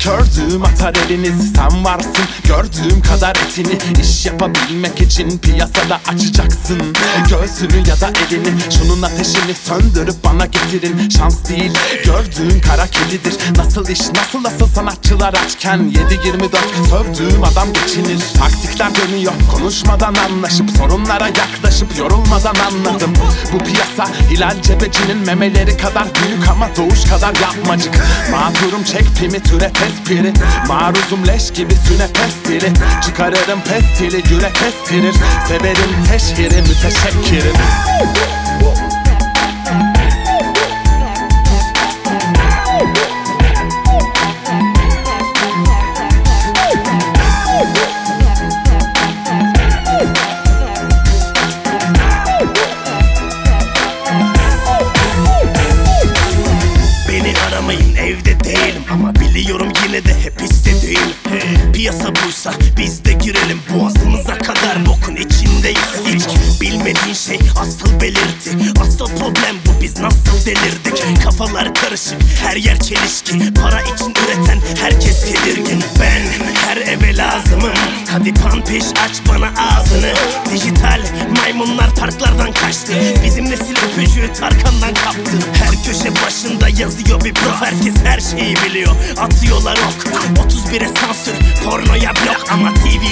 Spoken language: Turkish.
tutar eliniz Sen varsın. Gördüğüm kadar etini iş yapabilmek için piyasada açacaksın. Göğsünü ya da elini şunun ateşini söndürüp bana getirin. Şans değil gördüğün kara kedidir. Nasıl iş nasıl nasıl sanatçılar açken 7-24 sövdüğüm adam geçinir Taktikler dönüyor. Konuşmadan anlaşıp Sorunlara yaklaşıp yorulmadan anladım. Bu piyasa Hilal Cebeci'nin memeleri kadar büyük ama doğuş kadar yapmacık. Mağdurum çek pimi türe tespiri Maruzum leş gibi süne pestili Çıkarırım pestili yürek estirir Severim teşhiri müteşekkirim Piyasa buysa biz de girelim Boğazımıza kadar. Bokun içindeyiz Hiç bilmediğin şey asıl belirti. Asıl problem bu biz nasıl delirdik? Kafalar karışık her yer çelişki. Para için üreten herkes tedirgin. Ben her eve lazımım. Hadi pampiş aç bana ağzını. Dijital maymunlar parklardan kaçtı. Bizim nesil öpücüğü Tarkan'dan kaptı. Her köşe başında yazıyor bir prof Herkes her şeyi biliyor. Atıyorlar ok 31'e sansür Pornoya blok Ama TV'de